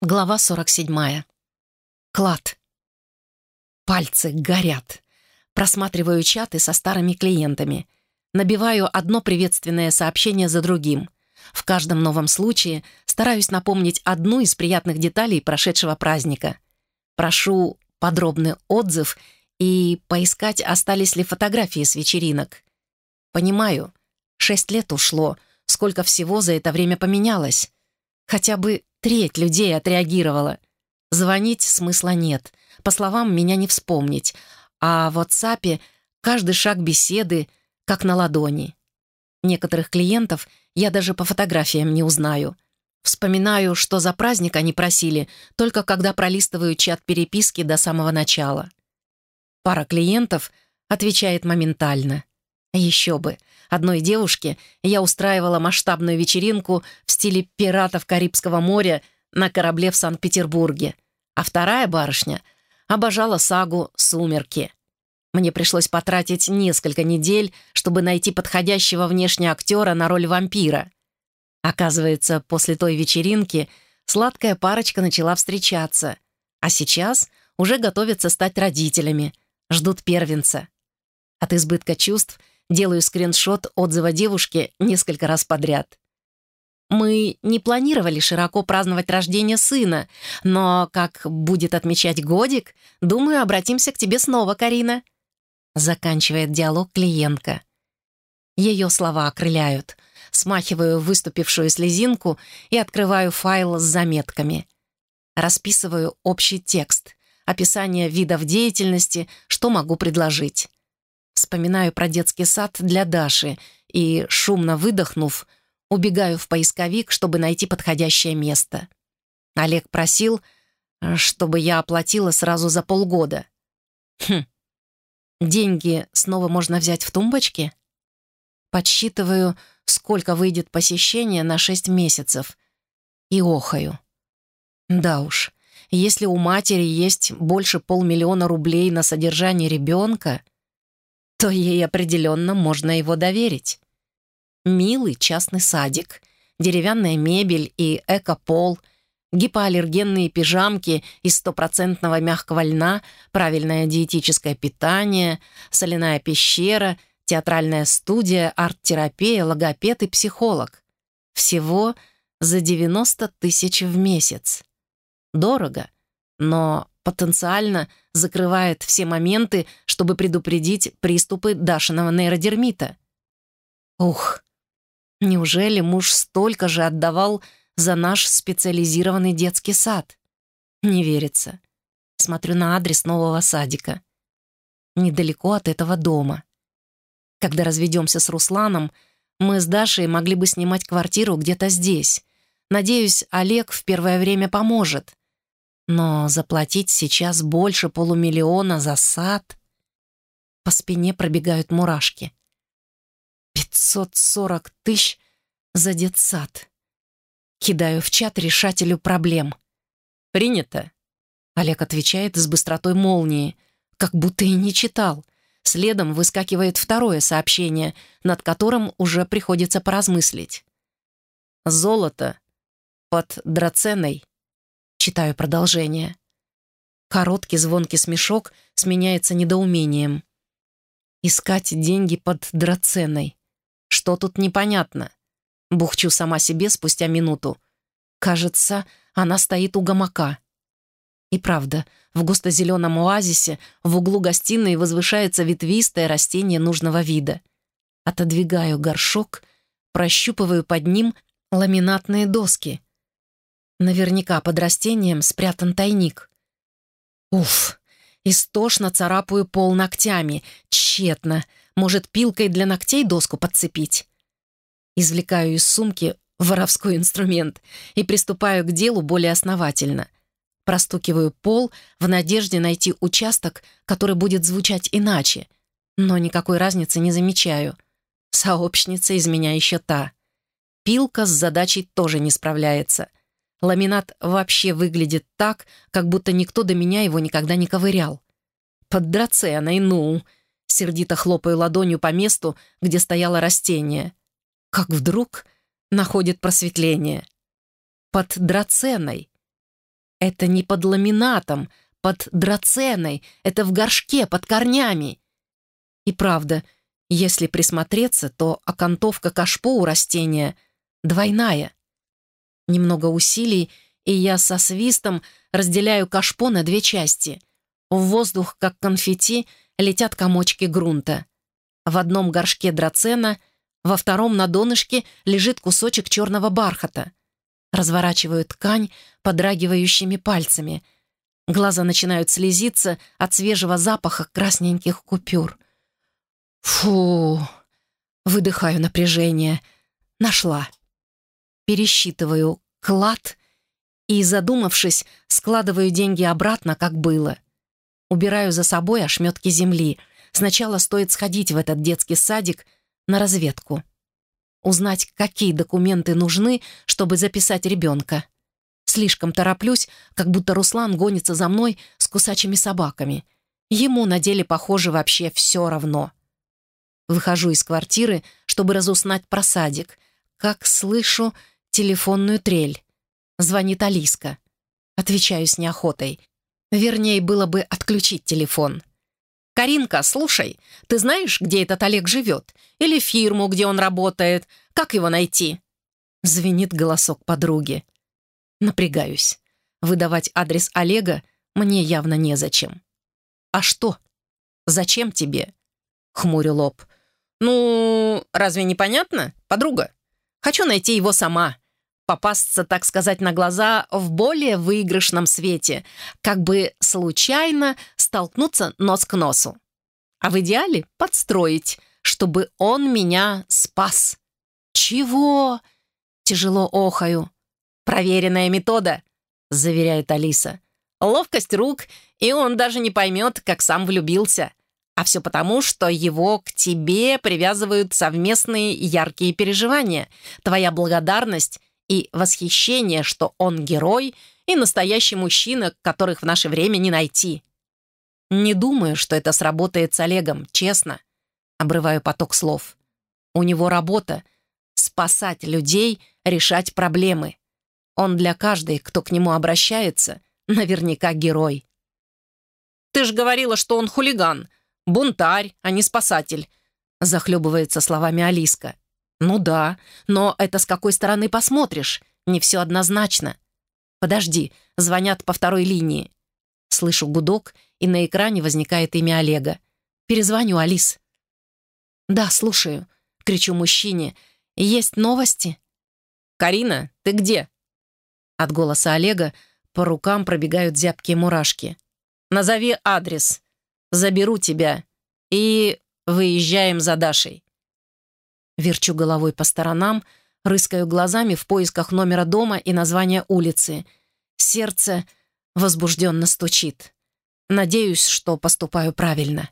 Глава 47. Клад. Пальцы горят. Просматриваю чаты со старыми клиентами. Набиваю одно приветственное сообщение за другим. В каждом новом случае стараюсь напомнить одну из приятных деталей прошедшего праздника. Прошу подробный отзыв и поискать, остались ли фотографии с вечеринок. Понимаю, шесть лет ушло, сколько всего за это время поменялось. Хотя бы Треть людей отреагировала. Звонить смысла нет. По словам, меня не вспомнить. А в WhatsApp каждый шаг беседы как на ладони. Некоторых клиентов я даже по фотографиям не узнаю. Вспоминаю, что за праздник они просили, только когда пролистываю чат переписки до самого начала. Пара клиентов отвечает моментально. Еще бы. Одной девушке я устраивала масштабную вечеринку в стиле пиратов Карибского моря на корабле в Санкт-Петербурге, а вторая барышня обожала сагу «Сумерки». Мне пришлось потратить несколько недель, чтобы найти подходящего внешне актера на роль вампира. Оказывается, после той вечеринки сладкая парочка начала встречаться, а сейчас уже готовятся стать родителями, ждут первенца. От избытка чувств Делаю скриншот отзыва девушки несколько раз подряд. Мы не планировали широко праздновать рождение сына, но, как будет отмечать годик, думаю, обратимся к тебе снова, Карина. Заканчивает диалог клиентка. Ее слова окрыляют. Смахиваю выступившую слезинку и открываю файл с заметками. Расписываю общий текст, описание видов деятельности, что могу предложить. Вспоминаю про детский сад для Даши и, шумно выдохнув, убегаю в поисковик, чтобы найти подходящее место. Олег просил, чтобы я оплатила сразу за полгода. Хм. Деньги снова можно взять в тумбочке? Подсчитываю, сколько выйдет посещение на шесть месяцев. И охаю. Да уж, если у матери есть больше полмиллиона рублей на содержание ребенка, то ей определенно можно его доверить. Милый частный садик, деревянная мебель и эко-пол, гипоаллергенные пижамки из стопроцентного мягкого льна, правильное диетическое питание, соляная пещера, театральная студия, арт-терапия, логопед и психолог. Всего за 90 тысяч в месяц. Дорого, но потенциально закрывает все моменты, чтобы предупредить приступы Дашиного нейродермита. Ух, неужели муж столько же отдавал за наш специализированный детский сад? Не верится. Смотрю на адрес нового садика. Недалеко от этого дома. Когда разведемся с Русланом, мы с Дашей могли бы снимать квартиру где-то здесь. Надеюсь, Олег в первое время поможет. Но заплатить сейчас больше полумиллиона за сад... По спине пробегают мурашки. Пятьсот сорок тысяч за детсад. Кидаю в чат решателю проблем. «Принято», — Олег отвечает с быстротой молнии, как будто и не читал. Следом выскакивает второе сообщение, над которым уже приходится поразмыслить. «Золото под драценой Читаю продолжение. Короткий звонкий смешок сменяется недоумением. Искать деньги под драценой. Что тут непонятно? Бухчу сама себе спустя минуту. Кажется, она стоит у гамака. И правда, в густо-зеленом оазисе в углу гостиной возвышается ветвистое растение нужного вида. Отодвигаю горшок, прощупываю под ним ламинатные доски — Наверняка под растением спрятан тайник. Уф, истошно царапаю пол ногтями. Тщетно. Может, пилкой для ногтей доску подцепить? Извлекаю из сумки воровской инструмент и приступаю к делу более основательно. Простукиваю пол в надежде найти участок, который будет звучать иначе. Но никакой разницы не замечаю. Сообщница из меня еще та. Пилка с задачей тоже не справляется — Ламинат вообще выглядит так, как будто никто до меня его никогда не ковырял. Под драценой, ну! Сердито хлопаю ладонью по месту, где стояло растение. Как вдруг находит просветление. Под драценой. Это не под ламинатом, под драценой, это в горшке, под корнями. И правда, если присмотреться, то окантовка кашпо у растения двойная. Немного усилий, и я со свистом разделяю кашпо на две части. В воздух, как конфетти, летят комочки грунта. В одном горшке драцена, во втором на донышке лежит кусочек черного бархата. Разворачиваю ткань подрагивающими пальцами. Глаза начинают слезиться от свежего запаха красненьких купюр. Фу! Выдыхаю напряжение. Нашла. Пересчитываю клад и, задумавшись, складываю деньги обратно, как было. Убираю за собой ошметки земли. Сначала стоит сходить в этот детский садик на разведку. Узнать, какие документы нужны, чтобы записать ребенка. Слишком тороплюсь, как будто Руслан гонится за мной с кусачими собаками. Ему на деле, похоже, вообще все равно. Выхожу из квартиры, чтобы разузнать про садик. Как слышу телефонную трель. Звонит Алиска. Отвечаю с неохотой. Вернее, было бы отключить телефон. «Каринка, слушай, ты знаешь, где этот Олег живет? Или фирму, где он работает? Как его найти?» Звенит голосок подруги. Напрягаюсь. Выдавать адрес Олега мне явно незачем. «А что? Зачем тебе?» Хмурю лоб. «Ну, разве не понятно, подруга? Хочу найти его сама попасться, так сказать, на глаза в более выигрышном свете, как бы случайно столкнуться нос к носу. А в идеале подстроить, чтобы он меня спас. «Чего?» — тяжело охаю. «Проверенная метода», — заверяет Алиса. «Ловкость рук, и он даже не поймет, как сам влюбился. А все потому, что его к тебе привязывают совместные яркие переживания, твоя благодарность и восхищение, что он герой и настоящий мужчина, которых в наше время не найти. Не думаю, что это сработает с Олегом, честно. Обрываю поток слов. У него работа — спасать людей, решать проблемы. Он для каждой, кто к нему обращается, наверняка герой. «Ты ж говорила, что он хулиган, бунтарь, а не спасатель», захлебывается словами Алиска. «Ну да, но это с какой стороны посмотришь? Не все однозначно». «Подожди, звонят по второй линии». Слышу гудок, и на экране возникает имя Олега. «Перезвоню, Алис». «Да, слушаю», — кричу мужчине. «Есть новости?» «Карина, ты где?» От голоса Олега по рукам пробегают зябкие мурашки. «Назови адрес. Заберу тебя. И выезжаем за Дашей». Верчу головой по сторонам, рыскаю глазами в поисках номера дома и названия улицы. Сердце возбужденно стучит. Надеюсь, что поступаю правильно.